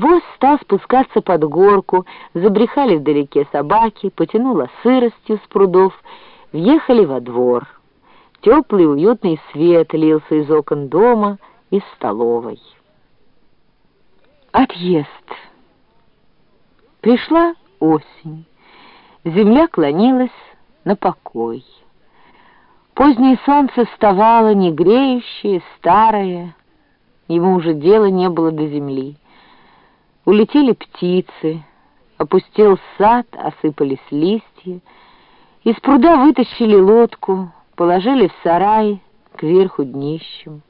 Воз стал спускаться под горку, забрехали вдалеке собаки, потянуло сыростью с прудов, въехали во двор. Теплый уютный свет лился из окон дома, из столовой. Отъезд. Пришла осень. Земля клонилась на покой. Позднее солнце вставало, не греющее, старое. Ему уже дела не было до земли. Улетели птицы, опустел сад, осыпались листья. Из пруда вытащили лодку, положили в сарай кверху днищем.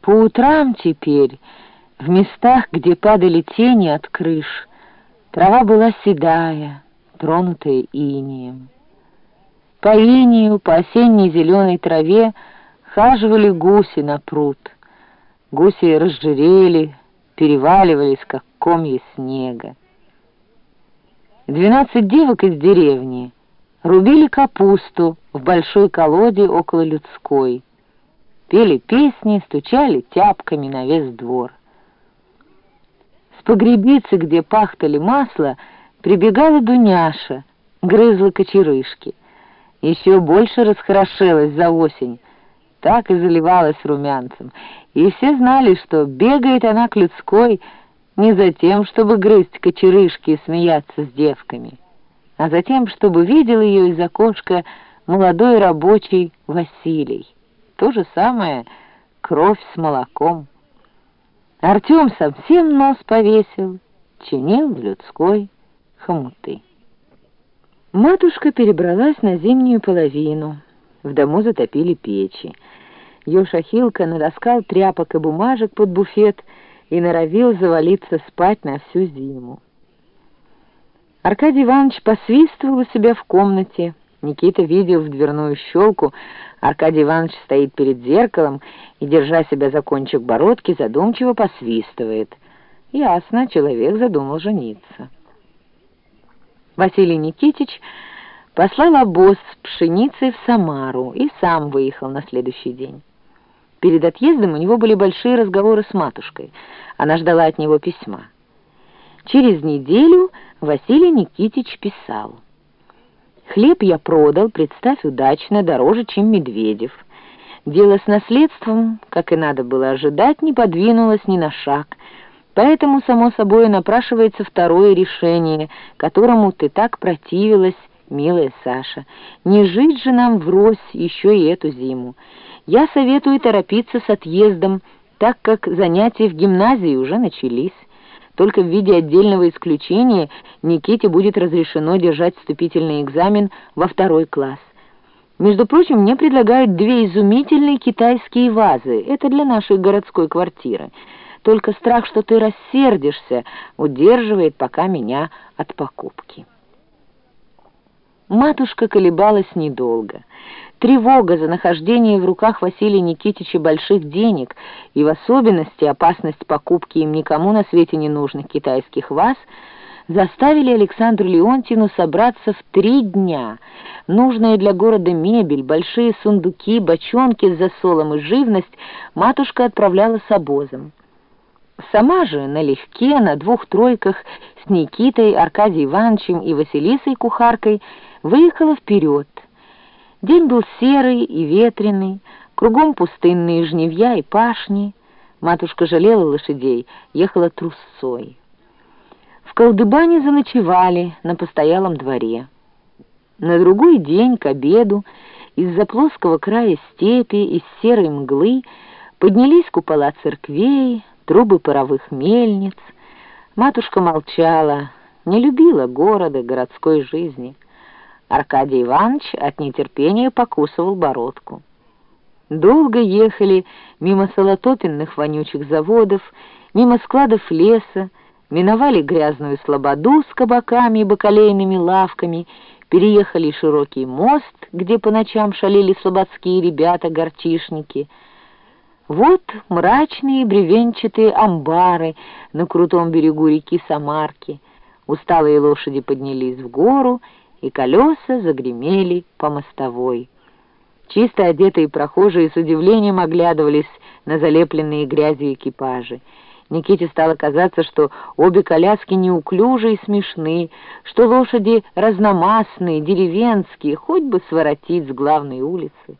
По утрам теперь, в местах, где падали тени от крыш, трава была седая, тронутая инеем. По инею, по осенней зеленой траве хаживали гуси на пруд. Гуси разжирели, переваливались, как комья снега. Двенадцать девок из деревни рубили капусту в большой колоде около людской, пели песни, стучали тяпками на весь двор. С погребицы, где пахтали масло, прибегала Дуняша, грызла кочерышки — еще больше расхорошелась за осень, так и заливалась румянцем. И все знали, что бегает она к людской не за тем, чтобы грызть кочерышки и смеяться с девками, а за тем, чтобы видел ее из окошка молодой рабочий Василий. То же самое кровь с молоком. Артем совсем нос повесил, чинил в людской хомуты. Матушка перебралась на зимнюю половину. В дому затопили печи. Ёша Хилка натаскал тряпок и бумажек под буфет и норовил завалиться спать на всю зиму. Аркадий Иванович посвистывал у себя в комнате. Никита видел в дверную щелку. Аркадий Иванович стоит перед зеркалом и, держа себя за кончик бородки, задумчиво посвистывает. Ясно, человек задумал жениться. Василий Никитич послал обоз с пшеницей в Самару и сам выехал на следующий день. Перед отъездом у него были большие разговоры с матушкой. Она ждала от него письма. Через неделю Василий Никитич писал. «Хлеб я продал, представь, удачно, дороже, чем Медведев. Дело с наследством, как и надо было ожидать, не подвинулось ни на шаг». Поэтому, само собой, напрашивается второе решение, которому ты так противилась, милая Саша. Не жить же нам врозь еще и эту зиму. Я советую торопиться с отъездом, так как занятия в гимназии уже начались. Только в виде отдельного исключения Никите будет разрешено держать вступительный экзамен во второй класс. Между прочим, мне предлагают две изумительные китайские вазы. Это для нашей городской квартиры. Только страх, что ты рассердишься, удерживает пока меня от покупки. Матушка колебалась недолго. Тревога за нахождение в руках Василия Никитича больших денег и в особенности опасность покупки им никому на свете не нужных китайских ваз заставили Александру Леонтину собраться в три дня. Нужная для города мебель, большие сундуки, бочонки с засолом и живность матушка отправляла с обозом. Сама же налегке на двух тройках с Никитой, Аркадием Ивановичем и Василисой Кухаркой выехала вперед. День был серый и ветреный, кругом пустынные жневья и пашни. Матушка жалела лошадей, ехала трусцой. В колдыбане заночевали на постоялом дворе. На другой день, к обеду, из-за плоского края степи, из серой мглы, поднялись купола церквей, трубы паровых мельниц. Матушка молчала, не любила города, городской жизни. Аркадий Иванович от нетерпения покусывал бородку. Долго ехали мимо солотопенных вонючих заводов, мимо складов леса, миновали грязную слободу с кабаками и бакалейными лавками, переехали широкий мост, где по ночам шалили слободские ребята-горчишники — вот мрачные бревенчатые амбары на крутом берегу реки Самарки. Усталые лошади поднялись в гору, и колеса загремели по мостовой. Чисто одетые прохожие с удивлением оглядывались на залепленные грязью экипажи. Никите стало казаться, что обе коляски неуклюжи и смешны, что лошади разномастные, деревенские, хоть бы своротить с главной улицы.